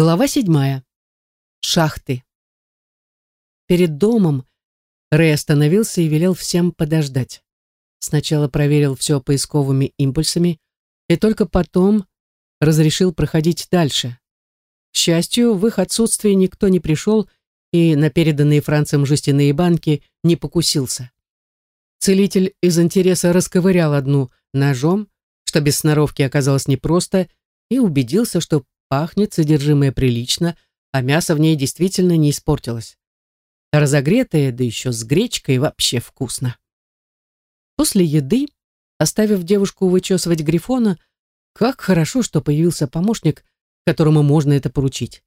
Глава седьмая. Шахты. Перед домом Рэй остановился и велел всем подождать. Сначала проверил все поисковыми импульсами и только потом разрешил проходить дальше. К счастью, в их отсутствие никто не пришел и на переданные Францем жестяные банки не покусился. Целитель из интереса расковырял одну ножом, что без сноровки оказалось непросто, и убедился, что пахнет содержимое прилично, а мясо в ней действительно не испортилось. Разогретое, да еще с гречкой, вообще вкусно. После еды, оставив девушку вычесывать грифона, как хорошо, что появился помощник, которому можно это поручить.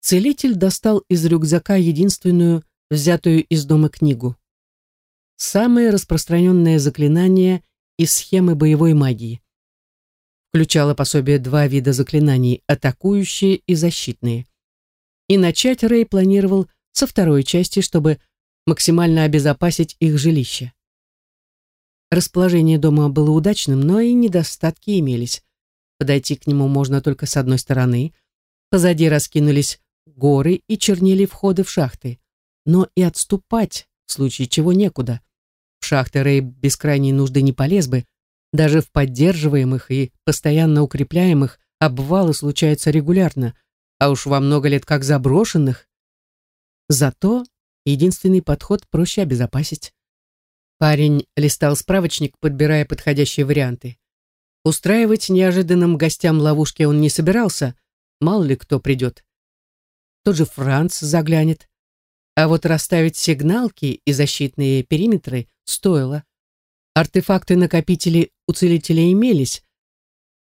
Целитель достал из рюкзака единственную, взятую из дома книгу. Самое распространенное заклинание из схемы боевой магии включало пособие два вида заклинаний – атакующие и защитные. И начать Рэй планировал со второй части, чтобы максимально обезопасить их жилище. Расположение дома было удачным, но и недостатки имелись. Подойти к нему можно только с одной стороны. Позади раскинулись горы и чернели входы в шахты. Но и отступать, в случае чего, некуда. В шахты Рэй без крайней нужды не полез бы, даже в поддерживаемых и постоянно укрепляемых обвалы случаются регулярно, а уж во много лет как заброшенных. Зато единственный подход проще обезопасить. Парень листал справочник, подбирая подходящие варианты. Устраивать неожиданным гостям ловушки он не собирался, мало ли кто придет. Тот же Франц заглянет. А вот расставить сигналки и защитные периметры стоило. Артефакты-накопители у целителя имелись,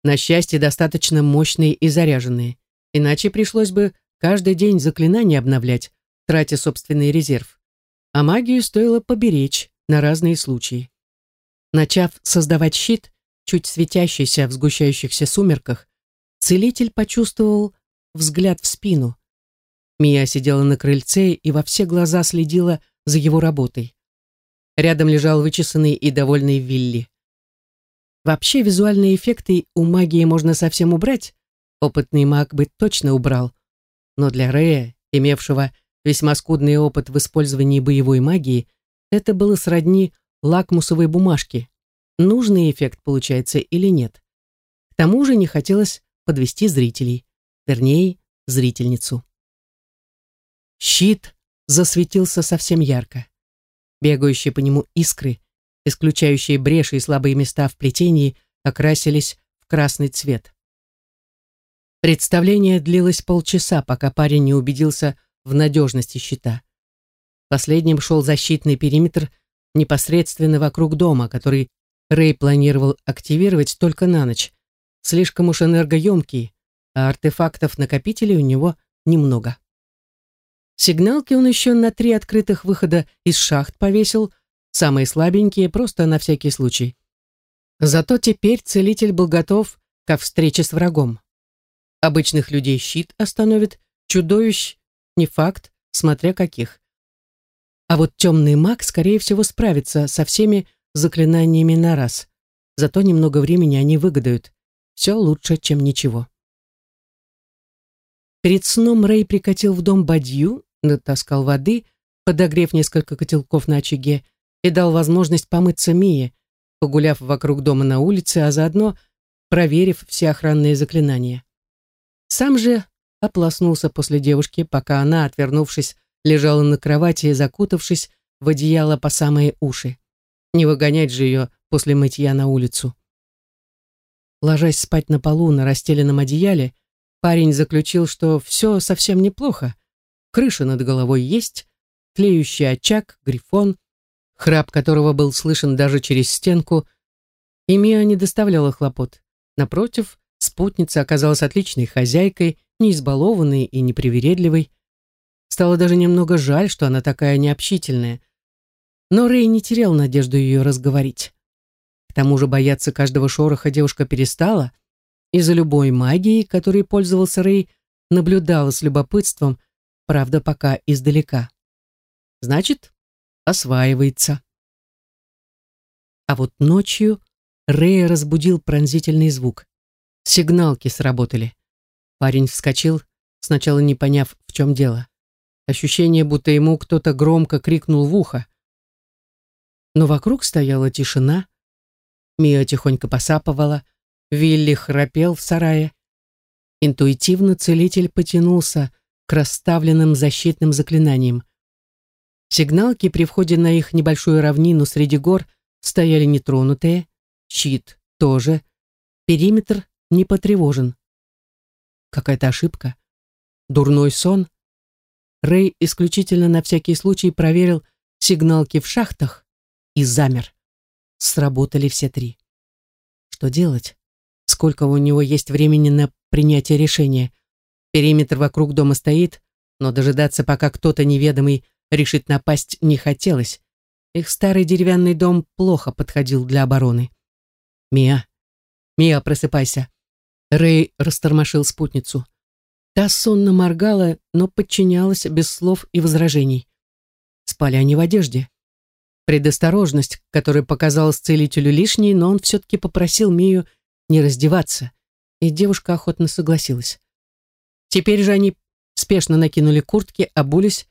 на счастье, достаточно мощные и заряженные, иначе пришлось бы каждый день заклинания обновлять, тратя собственный резерв. А магию стоило поберечь на разные случаи. Начав создавать щит, чуть светящийся в сгущающихся сумерках, целитель почувствовал взгляд в спину. Мия сидела на крыльце и во все глаза следила за его работой. Рядом лежал вычесанный и довольный Вилли. Вообще визуальные эффекты у магии можно совсем убрать. Опытный маг бы точно убрал. Но для Рея, имевшего весьма скудный опыт в использовании боевой магии, это было сродни лакмусовой бумажке. Нужный эффект получается или нет. К тому же не хотелось подвести зрителей, вернее, зрительницу. Щит засветился совсем ярко бегающие по нему искры, исключающие бреши и слабые места в плетении, окрасились в красный цвет. Представление длилось полчаса, пока парень не убедился в надежности щита. Последним шел защитный периметр непосредственно вокруг дома, который Рэй планировал активировать только на ночь. Слишком уж энергоемкий, а артефактов-накопителей у него немного. Сигналки он еще на три открытых выхода из шахт повесил, самые слабенькие, просто на всякий случай. Зато теперь целитель был готов ко встрече с врагом. Обычных людей щит остановит, чудовищ не факт, смотря каких. А вот темный маг, скорее всего, справится со всеми заклинаниями на раз. Зато немного времени они выгодают. Все лучше, чем ничего. Перед сном Рэй прикатил в дом бадью натаскал воды, подогрев несколько котелков на очаге, и дал возможность помыться Мие, погуляв вокруг дома на улице, а заодно проверив все охранные заклинания. Сам же ополоснулся после девушки, пока она, отвернувшись, лежала на кровати, закутавшись в одеяло по самые уши. Не выгонять же ее после мытья на улицу. Ложась спать на полу на расстеленном одеяле, парень заключил, что все совсем неплохо, крыша над головой есть, тлеющий очаг, грифон, храп которого был слышен даже через стенку, и Мия не доставляла хлопот. Напротив, спутница оказалась отличной хозяйкой, не избалованной и непривередливой. Стало даже немного жаль, что она такая необщительная. Но Рэй не терял надежду ее разговорить. К тому же бояться каждого шороха девушка перестала, и за любой магией, которой пользовался Рэй, наблюдала с любопытством, правда, пока издалека. Значит, осваивается. А вот ночью Рэя разбудил пронзительный звук. Сигналки сработали. Парень вскочил, сначала не поняв, в чем дело. Ощущение, будто ему кто-то громко крикнул в ухо. Но вокруг стояла тишина. Мия тихонько посапывала, Вилли храпел в сарае. Интуитивно целитель потянулся к расставленным защитным заклинаниям. Сигналки при входе на их небольшую равнину среди гор стояли нетронутые, щит тоже, периметр не потревожен. Какая-то ошибка. Дурной сон. Рэй исключительно на всякий случай проверил сигналки в шахтах и замер. Сработали все три. Что делать? Сколько у него есть времени на принятие решения? Периметр вокруг дома стоит, но дожидаться, пока кто-то неведомый решит напасть, не хотелось. Их старый деревянный дом плохо подходил для обороны. «Мия! Мия, просыпайся!» Рэй растормошил спутницу. Та сонно моргала, но подчинялась без слов и возражений. Спали они в одежде. Предосторожность, которая показалась целителю лишней, но он все-таки попросил Мию не раздеваться, и девушка охотно согласилась. Теперь же они спешно накинули куртки, обулись,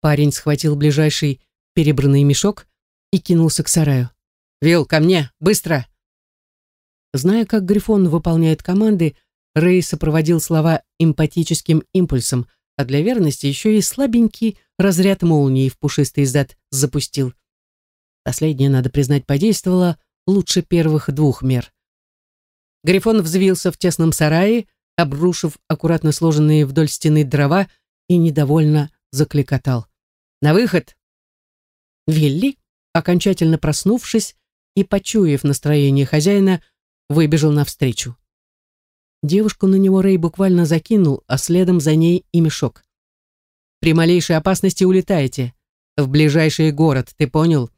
парень схватил ближайший перебранный мешок и кинулся к сараю. «Вил, ко мне! Быстро!» Зная, как Грифон выполняет команды, Рэй сопроводил слова эмпатическим импульсом, а для верности еще и слабенький разряд молнии в пушистый зад запустил. Последнее, надо признать, подействовало лучше первых двух мер. Грифон взвился в тесном сарае, обрушив аккуратно сложенные вдоль стены дрова и недовольно закликотал. «На выход!» Вилли, окончательно проснувшись и почуяв настроение хозяина, выбежал навстречу. Девушку на него Рэй буквально закинул, а следом за ней и мешок. «При малейшей опасности улетаете. В ближайший город, ты понял?»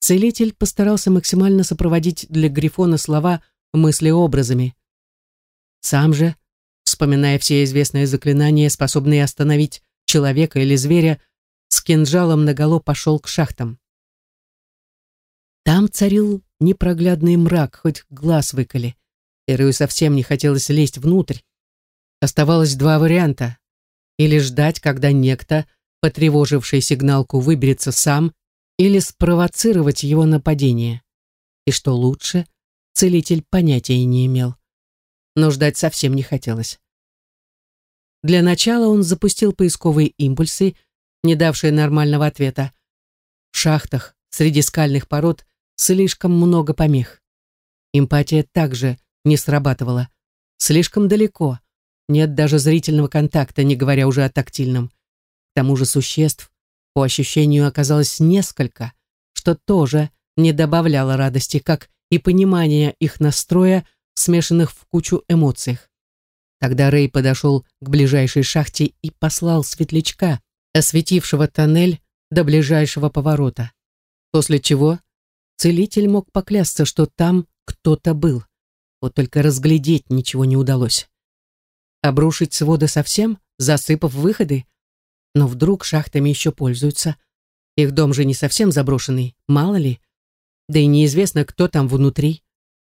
Целитель постарался максимально сопроводить для Грифона слова мыслеобразами. Сам же, вспоминая все известные заклинания, способные остановить человека или зверя, с кинжалом наголо пошел к шахтам. Там царил непроглядный мрак, хоть глаз выколи. Эрою совсем не хотелось лезть внутрь. Оставалось два варианта. Или ждать, когда некто, потревоживший сигналку, выберется сам, или спровоцировать его нападение. И что лучше, целитель понятия не имел. Но ждать совсем не хотелось. Для начала он запустил поисковые импульсы, не давшие нормального ответа. В шахтах, среди скальных пород, слишком много помех. Эмпатия также не срабатывала. Слишком далеко. Нет даже зрительного контакта, не говоря уже о тактильном. К тому же существ, по ощущению, оказалось несколько, что тоже не добавляло радости, как и понимания их настроя, смешанных в кучу эмоциях. Тогда Рэй подошел к ближайшей шахте и послал светлячка, осветившего тоннель до ближайшего поворота. После чего целитель мог поклясться, что там кто-то был. Вот только разглядеть ничего не удалось. Обрушить своды совсем, засыпав выходы? Но вдруг шахтами еще пользуются. Их дом же не совсем заброшенный, мало ли. Да и неизвестно, кто там внутри.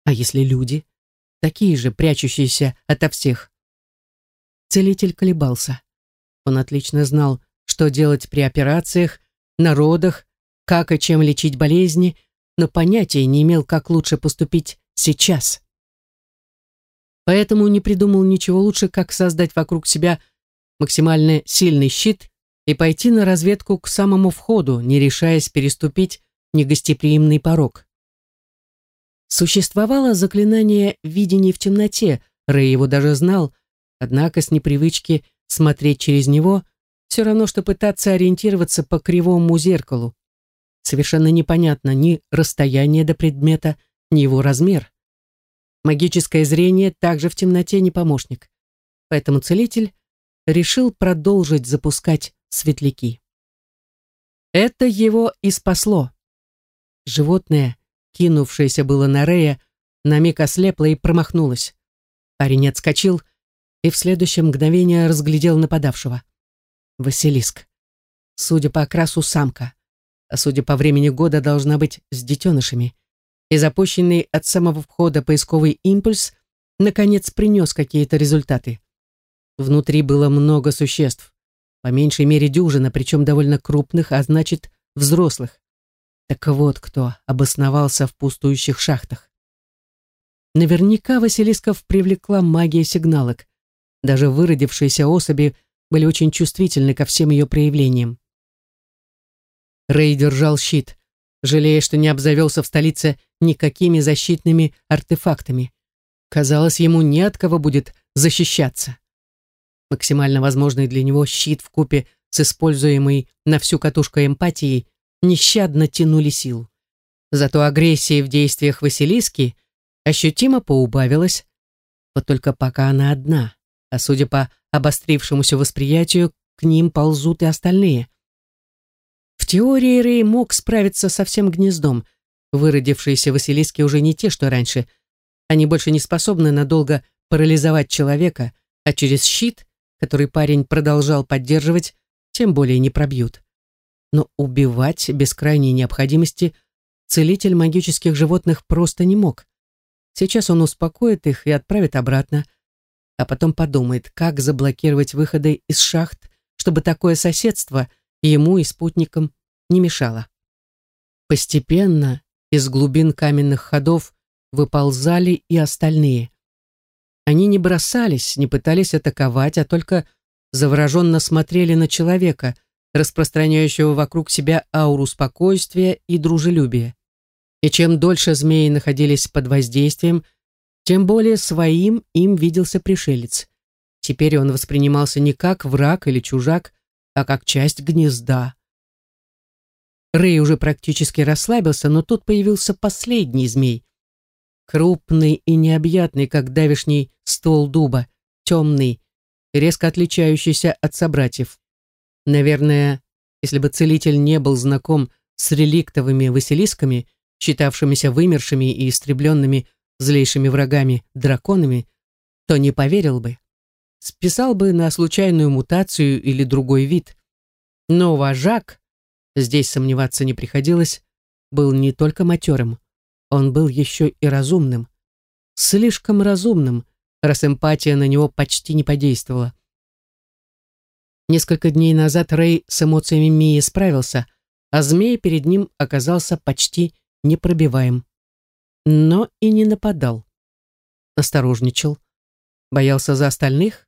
А если люди? Такие же, прячущиеся ото всех. Целитель колебался. Он отлично знал, что делать при операциях, народах, как и чем лечить болезни, но понятия не имел, как лучше поступить сейчас. Поэтому не придумал ничего лучше, как создать вокруг себя максимально сильный щит и пойти на разведку к самому входу, не решаясь переступить негостеприимный порог. Существовало заклинание видения в темноте», Рэй его даже знал, однако с непривычки смотреть через него все равно, что пытаться ориентироваться по кривому зеркалу. Совершенно непонятно ни расстояние до предмета, ни его размер. Магическое зрение также в темноте не помощник. Поэтому целитель решил продолжить запускать светляки. Это его и спасло. Животное, кинувшееся было на Рея, на миг ослепло и промахнулось. Парень отскочил и в следующее мгновение разглядел нападавшего. Василиск. Судя по окрасу, самка. А судя по времени года, должна быть с детенышами. И запущенный от самого входа поисковый импульс наконец принес какие-то результаты. Внутри было много существ, по меньшей мере дюжина, причем довольно крупных, а значит, взрослых. Так вот кто обосновался в пустующих шахтах. Наверняка Василисков привлекла магия сигналок. Даже выродившиеся особи были очень чувствительны ко всем ее проявлениям. Рэй держал щит, жалея, что не обзавелся в столице никакими защитными артефактами. Казалось, ему не от кого будет защищаться. Максимально возможный для него щит в купе с используемой на всю катушку эмпатией нещадно тянули силу. Зато агрессия в действиях Василиски ощутимо поубавилась, вот только пока она одна, а судя по обострившемуся восприятию, к ним ползут и остальные. В теории Рэй мог справиться со всем гнездом. Выродившиеся Василиски уже не те, что раньше. Они больше не способны надолго парализовать человека, а через щит, который парень продолжал поддерживать, тем более не пробьют. Но убивать без крайней необходимости целитель магических животных просто не мог. Сейчас он успокоит их и отправит обратно, а потом подумает, как заблокировать выходы из шахт, чтобы такое соседство ему и спутникам не мешало. Постепенно из глубин каменных ходов выползали и остальные. Они не бросались, не пытались атаковать, а только завороженно смотрели на человека, распространяющего вокруг себя ауру спокойствия и дружелюбия. И чем дольше змеи находились под воздействием, тем более своим им виделся пришелец. Теперь он воспринимался не как враг или чужак, а как часть гнезда. Рэй уже практически расслабился, но тут появился последний змей. Крупный и необъятный, как давишний ствол дуба, темный, резко отличающийся от собратьев. Наверное, если бы целитель не был знаком с реликтовыми василисками, считавшимися вымершими и истребленными злейшими врагами драконами, то не поверил бы. Списал бы на случайную мутацию или другой вид. Но вожак, здесь сомневаться не приходилось, был не только матерым, он был еще и разумным. Слишком разумным, раз эмпатия на него почти не подействовала. Несколько дней назад Рэй с эмоциями Мии справился, а змей перед ним оказался почти непробиваем. Но и не нападал. Осторожничал. Боялся за остальных.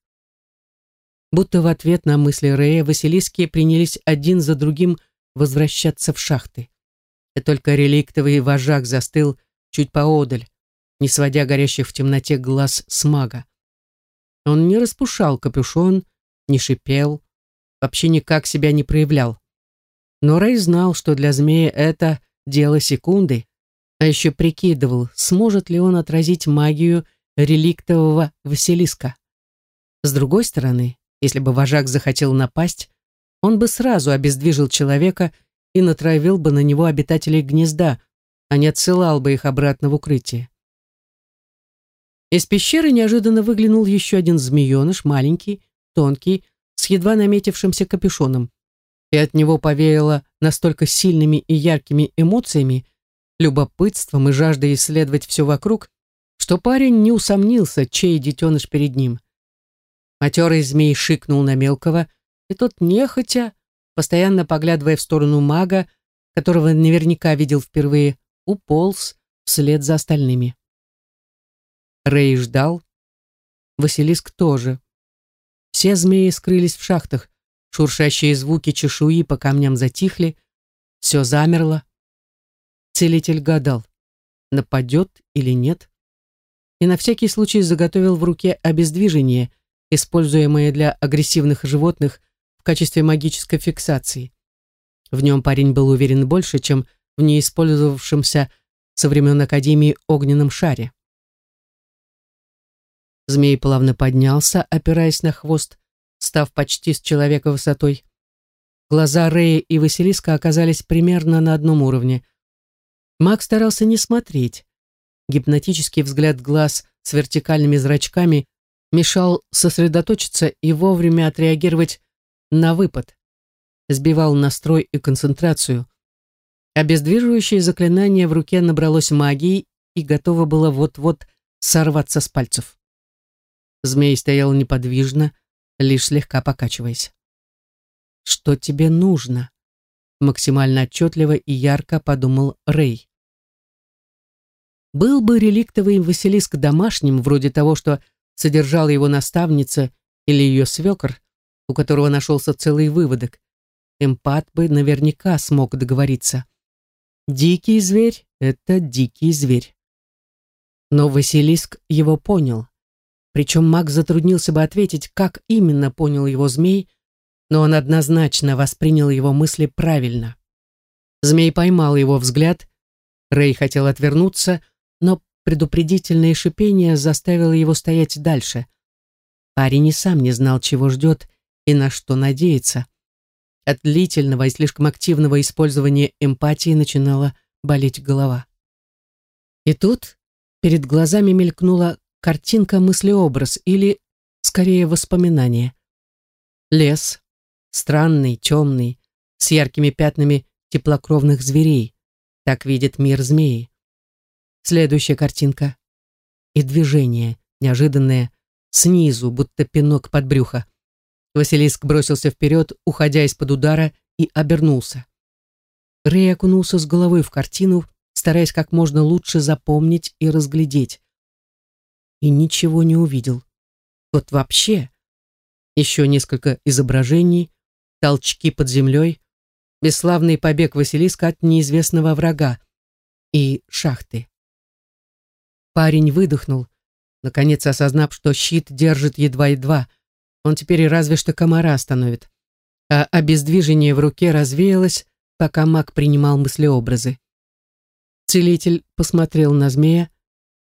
Будто в ответ на мысли Рэя Василиски принялись один за другим возвращаться в шахты. И только реликтовый вожак застыл чуть поодаль, не сводя горящих в темноте глаз с мага. Он не распушал капюшон, не шипел, вообще никак себя не проявлял. Но Рэй знал, что для змея это дело секунды, а еще прикидывал, сможет ли он отразить магию реликтового Василиска. С другой стороны, если бы вожак захотел напасть, он бы сразу обездвижил человека и натравил бы на него обитателей гнезда, а не отсылал бы их обратно в укрытие. Из пещеры неожиданно выглянул еще один змееныш, маленький, тонкий, с едва наметившимся капюшоном. И от него повеяло настолько сильными и яркими эмоциями, любопытством и жаждой исследовать все вокруг, что парень не усомнился, чей детеныш перед ним. Матерый змей шикнул на мелкого, и тот нехотя, постоянно поглядывая в сторону мага, которого наверняка видел впервые, уполз вслед за остальными. Рэй ждал. Василиск тоже. Все змеи скрылись в шахтах. Шуршащие звуки чешуи по камням затихли. Все замерло. Целитель гадал, нападет или нет. И на всякий случай заготовил в руке обездвижение, используемое для агрессивных животных в качестве магической фиксации. В нем парень был уверен больше, чем в неиспользовавшемся со времен Академии огненном шаре. Змей плавно поднялся, опираясь на хвост, став почти с человека высотой. Глаза Рэя и Василиска оказались примерно на одном уровне. Маг старался не смотреть. Гипнотический взгляд глаз с вертикальными зрачками мешал сосредоточиться и вовремя отреагировать на выпад. Сбивал настрой и концентрацию. Обездвиживающее заклинание в руке набралось магии и готово было вот-вот сорваться с пальцев. Змей стоял неподвижно, лишь слегка покачиваясь. «Что тебе нужно?» Максимально отчетливо и ярко подумал Рэй. Был бы реликтовый Василиск домашним, вроде того, что содержала его наставница или ее свекр, у которого нашелся целый выводок, эмпат бы наверняка смог договориться. Дикий зверь — это дикий зверь. Но Василиск его понял. Причем маг затруднился бы ответить, как именно понял его змей, но он однозначно воспринял его мысли правильно. Змей поймал его взгляд, Рэй хотел отвернуться, но предупредительное шипение заставило его стоять дальше. Парень и сам не знал, чего ждет и на что надеется. От длительного и слишком активного использования эмпатии начинала болеть голова. И тут перед глазами мелькнула картинка-мыслеобраз или, скорее, воспоминание. Лес, странный, темный, с яркими пятнами теплокровных зверей. Так видит мир змеи. Следующая картинка. И движение, неожиданное, снизу, будто пинок под брюхо. Василиск бросился вперед, уходя из-под удара, и обернулся. Рэй окунулся с головой в картину, стараясь как можно лучше запомнить и разглядеть. И ничего не увидел. Вот вообще. Еще несколько изображений, толчки под землей, бесславный побег Василиска от неизвестного врага и шахты. Парень выдохнул, наконец осознав, что щит держит едва-едва. Он теперь разве что комара остановит. А обездвижение в руке развеялось, пока маг принимал мыслеобразы. Целитель посмотрел на змея,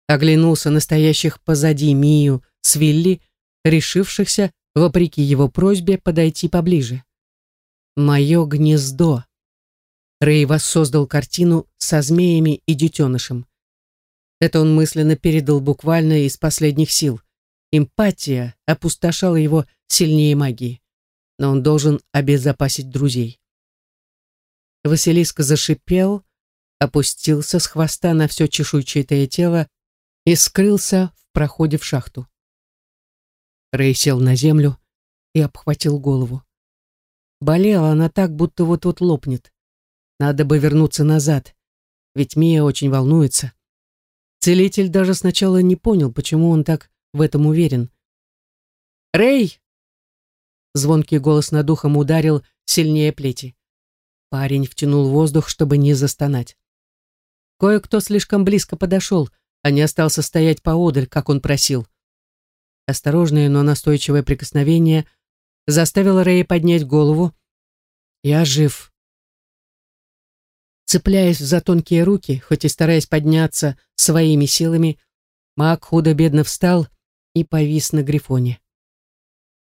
оглянулся настоящих позади Мию с Вилли, решившихся, вопреки его просьбе, подойти поближе. «Мое гнездо». Рэй воссоздал картину со змеями и детенышем. Это он мысленно передал буквально из последних сил. Эмпатия опустошала его сильнее магии. Но он должен обезопасить друзей. Василиск зашипел, опустился с хвоста на все чешуйчатое тело и скрылся в проходе в шахту. Рэй сел на землю и обхватил голову. Болела она так, будто вот-вот лопнет. Надо бы вернуться назад, ведь Мия очень волнуется. Целитель даже сначала не понял, почему он так в этом уверен. «Рэй!» Звонкий голос над ухом ударил сильнее плети. Парень втянул воздух, чтобы не застонать. Кое-кто слишком близко подошел, а не остался стоять поодаль, как он просил. Осторожное, но настойчивое прикосновение заставило Рэя поднять голову. «Я жив», Цепляясь за тонкие руки, хоть и стараясь подняться своими силами, маг худо-бедно встал и повис на грифоне.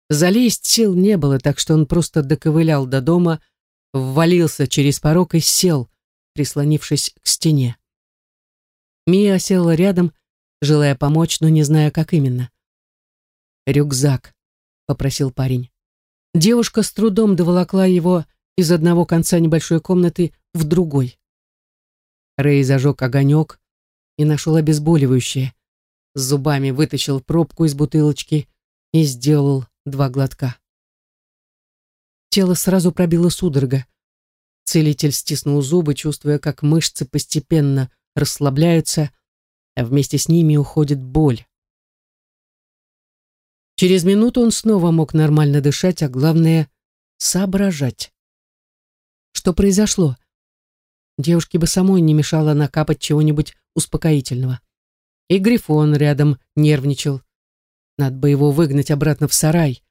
Залезть сил не было, так что он просто доковылял до дома, ввалился через порог и сел, прислонившись к стене. Мия села рядом, желая помочь, но не зная, как именно. «Рюкзак», — попросил парень. Девушка с трудом доволокла его из одного конца небольшой комнаты в другой. Рэй зажег огонек и нашел обезболивающее. С зубами вытащил пробку из бутылочки и сделал два глотка. Тело сразу пробило судорога. Целитель стиснул зубы, чувствуя, как мышцы постепенно расслабляются, а вместе с ними уходит боль. Через минуту он снова мог нормально дышать, а главное — соображать. Что произошло? Девушке бы самой не мешало накапать чего-нибудь успокоительного. И Грифон рядом нервничал. Надо бы его выгнать обратно в сарай.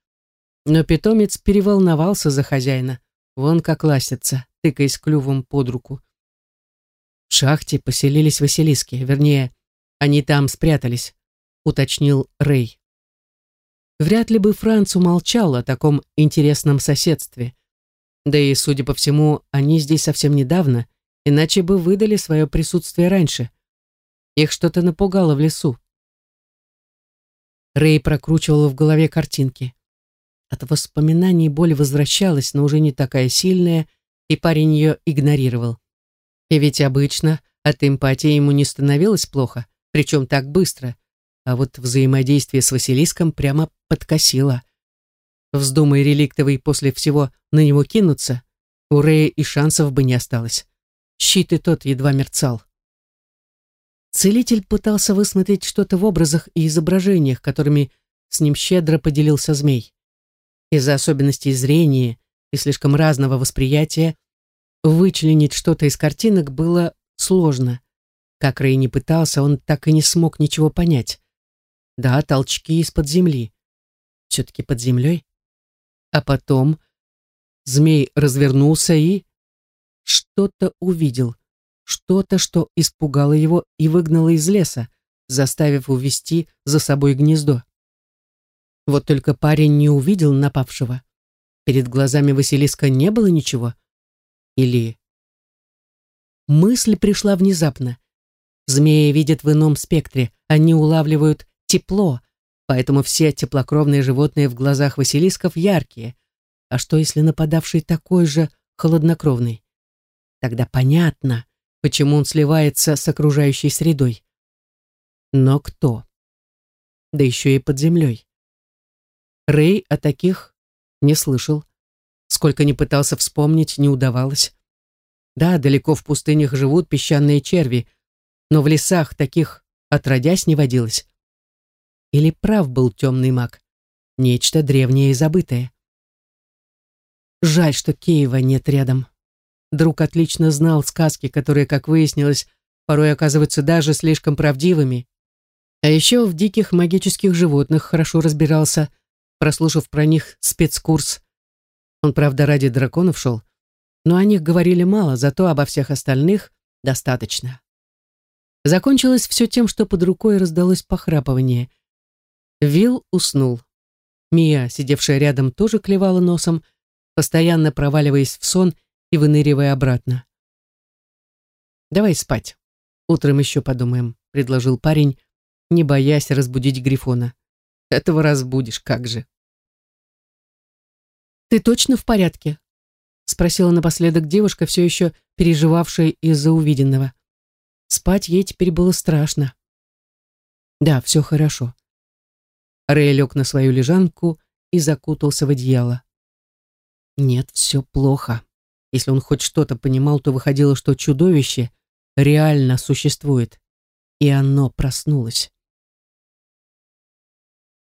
Но питомец переволновался за хозяина. Вон как ластится, тыкаясь клювом под руку. В шахте поселились Василиски, вернее, они там спрятались, уточнил Рэй. Вряд ли бы Франц умолчал о таком интересном соседстве. Да и, судя по всему, они здесь совсем недавно, иначе бы выдали свое присутствие раньше. Их что-то напугало в лесу. Рэй прокручивала в голове картинки. От воспоминаний боль возвращалась, но уже не такая сильная, и парень ее игнорировал. И ведь обычно от эмпатии ему не становилось плохо, причем так быстро, а вот взаимодействие с Василиском прямо подкосило. Вздумай реликтовый после всего на него кинуться, у Рэя и шансов бы не осталось. Щит и тот едва мерцал. Целитель пытался высмотреть что-то в образах и изображениях, которыми с ним щедро поделился змей. Из-за особенностей зрения и слишком разного восприятия вычленить что-то из картинок было сложно. Как Рэй не пытался, он так и не смог ничего понять. Да, толчки из-под земли. Все-таки под землей. А потом змей развернулся и что-то увидел. Что-то, что испугало его и выгнало из леса, заставив увести за собой гнездо. Вот только парень не увидел напавшего. Перед глазами Василиска не было ничего. Или... Мысль пришла внезапно. Змеи видят в ином спектре, они улавливают тепло, поэтому все теплокровные животные в глазах Василисков яркие. А что, если нападавший такой же холоднокровный? Тогда понятно, почему он сливается с окружающей средой. Но кто? Да еще и под землей. Рэй о таких не слышал. Сколько ни пытался вспомнить, не удавалось. Да, далеко в пустынях живут песчаные черви, но в лесах таких отродясь не водилось. Или прав был темный маг? Нечто древнее и забытое. Жаль, что Киева нет рядом. Друг отлично знал сказки, которые, как выяснилось, порой оказываются даже слишком правдивыми. А еще в диких магических животных хорошо разбирался, прослушав про них спецкурс. Он, правда, ради драконов шел, но о них говорили мало, зато обо всех остальных достаточно. Закончилось все тем, что под рукой раздалось похрапывание. Вил уснул. Мия, сидевшая рядом, тоже клевала носом, постоянно проваливаясь в сон и выныривая обратно. «Давай спать. Утром еще подумаем», — предложил парень, не боясь разбудить Грифона. Этого разбудишь, как же. «Ты точно в порядке?» — спросила напоследок девушка, все еще переживавшая из-за увиденного. Спать ей теперь было страшно. «Да, все хорошо». Рэй лег на свою лежанку и закутался в одеяло. «Нет, все плохо». Если он хоть что-то понимал, то выходило, что чудовище реально существует, и оно проснулось.